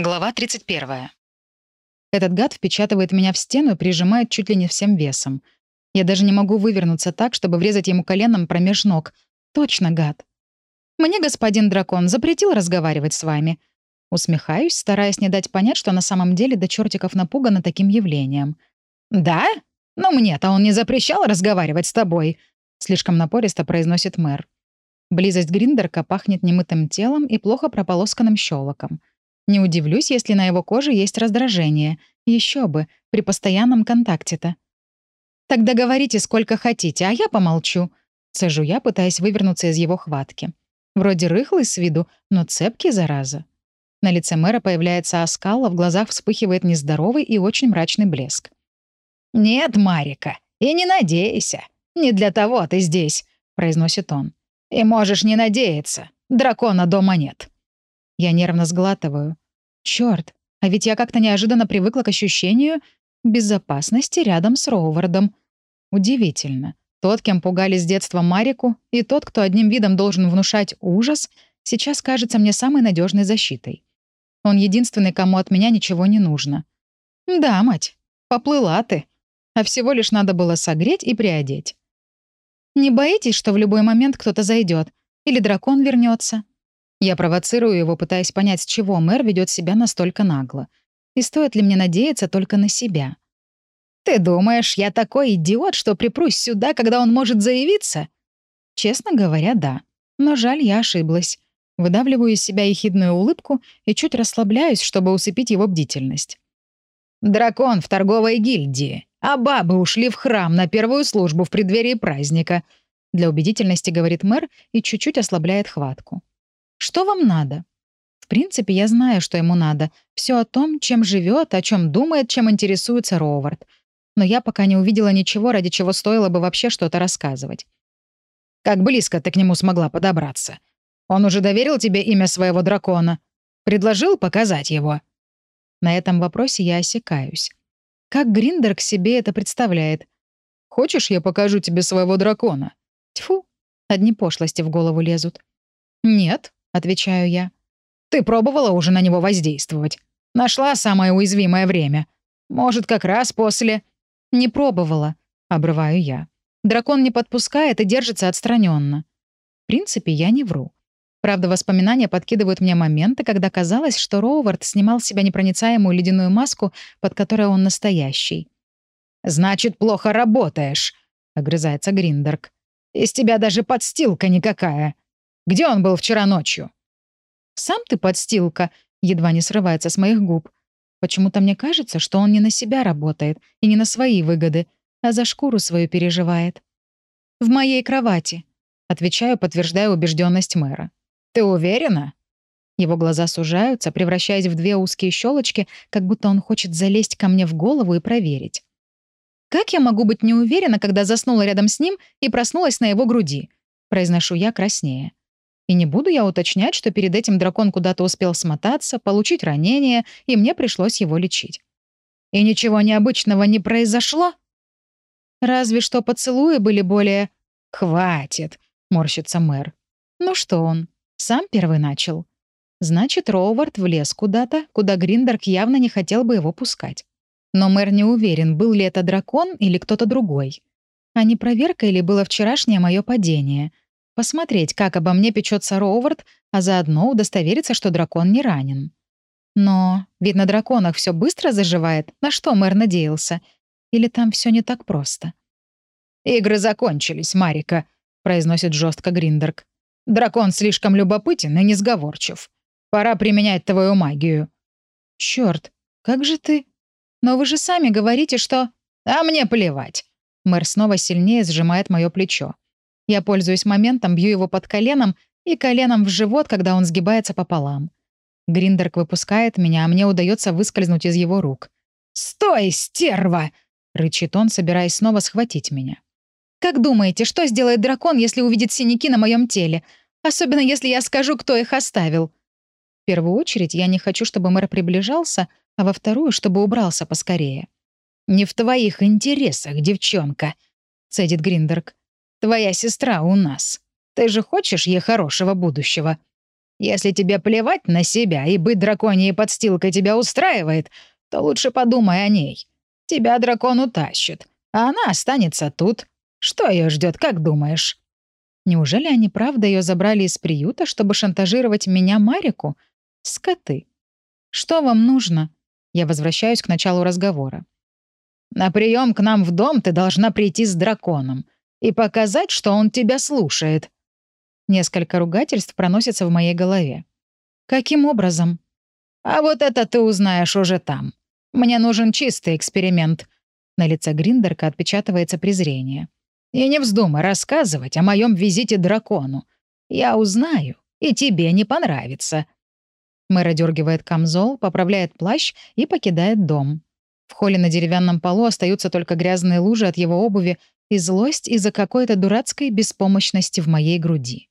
Глава 31. Этот гад впечатывает меня в стену и прижимает чуть ли не всем весом. Я даже не могу вывернуться так, чтобы врезать ему коленом промеж ног. Точно гад. Мне господин дракон запретил разговаривать с вами. Усмехаюсь, стараясь не дать понять, что на самом деле до чертиков напугана таким явлением. «Да? Но мне-то он не запрещал разговаривать с тобой», — слишком напористо произносит мэр. Близость Гриндерка пахнет немытым телом и плохо прополосканным щелоком. Не удивлюсь, если на его коже есть раздражение. Еще бы, при постоянном контакте-то. «Тогда говорите сколько хотите, а я помолчу», — цежу я, пытаясь вывернуться из его хватки. Вроде рыхлый с виду, но цепкий, зараза. На лице мэра появляется оскал, а в глазах вспыхивает нездоровый и очень мрачный блеск. «Нет, Марика, и не надейся. Не для того ты здесь», — произносит он. «И можешь не надеяться. Дракона дома нет». Я нервно сглатываю. Черт, а ведь я как-то неожиданно привыкла к ощущению безопасности рядом с Роувардом. Удивительно. Тот, кем пугали с детства Марику, и тот, кто одним видом должен внушать ужас, сейчас кажется мне самой надежной защитой. Он единственный, кому от меня ничего не нужно. Да, мать, поплыла ты. А всего лишь надо было согреть и приодеть. Не боитесь, что в любой момент кто-то зайдет, или дракон вернется? Я провоцирую его, пытаясь понять, с чего мэр ведет себя настолько нагло. И стоит ли мне надеяться только на себя? «Ты думаешь, я такой идиот, что припрусь сюда, когда он может заявиться?» Честно говоря, да. Но жаль, я ошиблась. Выдавливаю из себя ехидную улыбку и чуть расслабляюсь, чтобы усыпить его бдительность. «Дракон в торговой гильдии, а бабы ушли в храм на первую службу в преддверии праздника», для убедительности говорит мэр и чуть-чуть ослабляет хватку. Что вам надо? В принципе, я знаю, что ему надо. Все о том, чем живет, о чем думает, чем интересуется Ровард. Но я пока не увидела ничего, ради чего стоило бы вообще что-то рассказывать. Как близко ты к нему смогла подобраться? Он уже доверил тебе имя своего дракона? Предложил показать его?» На этом вопросе я осекаюсь. Как Гриндер к себе это представляет? «Хочешь, я покажу тебе своего дракона?» Тьфу, одни пошлости в голову лезут. «Нет», — отвечаю я. «Ты пробовала уже на него воздействовать? Нашла самое уязвимое время. Может, как раз после...» «Не пробовала», — обрываю я. Дракон не подпускает и держится отстраненно. В принципе, я не вру. Правда, воспоминания подкидывают мне моменты, когда казалось, что Роувард снимал с себя непроницаемую ледяную маску, под которой он настоящий. «Значит, плохо работаешь», — огрызается Гриндерк. «Из тебя даже подстилка никакая. Где он был вчера ночью?» «Сам ты подстилка», — едва не срывается с моих губ. Почему-то мне кажется, что он не на себя работает и не на свои выгоды, а за шкуру свою переживает. «В моей кровати», — отвечаю, подтверждая убежденность мэра. «Ты уверена?» Его глаза сужаются, превращаясь в две узкие щелочки, как будто он хочет залезть ко мне в голову и проверить. «Как я могу быть не уверена, когда заснула рядом с ним и проснулась на его груди?» — произношу я краснее. И не буду я уточнять, что перед этим дракон куда-то успел смотаться, получить ранение, и мне пришлось его лечить. И ничего необычного не произошло? Разве что поцелуи были более... «Хватит», — морщится мэр. Ну что он, сам первый начал. Значит, Роувард влез куда-то, куда Гриндерк явно не хотел бы его пускать. Но мэр не уверен, был ли это дракон или кто-то другой. А не проверка или было вчерашнее мое падение — Посмотреть, как обо мне печется Роувард, а заодно удостовериться, что дракон не ранен. Но, ведь на драконах все быстро заживает, на что мэр надеялся. Или там все не так просто? «Игры закончились, Марика», — произносит жестко Гриндерк. «Дракон слишком любопытен и несговорчив. Пора применять твою магию». Черт, как же ты? Но вы же сами говорите, что... А мне плевать. Мэр снова сильнее сжимает мое плечо. Я пользуюсь моментом, бью его под коленом и коленом в живот, когда он сгибается пополам. Гриндерк выпускает меня, а мне удается выскользнуть из его рук. «Стой, стерва!» — рычит он, собираясь снова схватить меня. «Как думаете, что сделает дракон, если увидит синяки на моем теле? Особенно если я скажу, кто их оставил?» В первую очередь, я не хочу, чтобы мэр приближался, а во вторую, чтобы убрался поскорее. «Не в твоих интересах, девчонка», — цедит Гриндерк. Твоя сестра у нас. Ты же хочешь ей хорошего будущего?» Если тебе плевать на себя и быть драконьей подстилкой тебя устраивает, то лучше подумай о ней. Тебя дракон утащит, а она останется тут. Что ее ждет, как думаешь?» Неужели они правда ее забрали из приюта, чтобы шантажировать меня, Марику? Скоты. Что вам нужно? Я возвращаюсь к началу разговора. На прием к нам в дом ты должна прийти с драконом и показать, что он тебя слушает. Несколько ругательств проносятся в моей голове. Каким образом? А вот это ты узнаешь уже там. Мне нужен чистый эксперимент. На лице Гриндерка отпечатывается презрение. И не вздумай рассказывать о моем визите дракону. Я узнаю, и тебе не понравится. Мэр одергивает камзол, поправляет плащ и покидает дом. В холле на деревянном полу остаются только грязные лужи от его обуви и злость из-за какой-то дурацкой беспомощности в моей груди.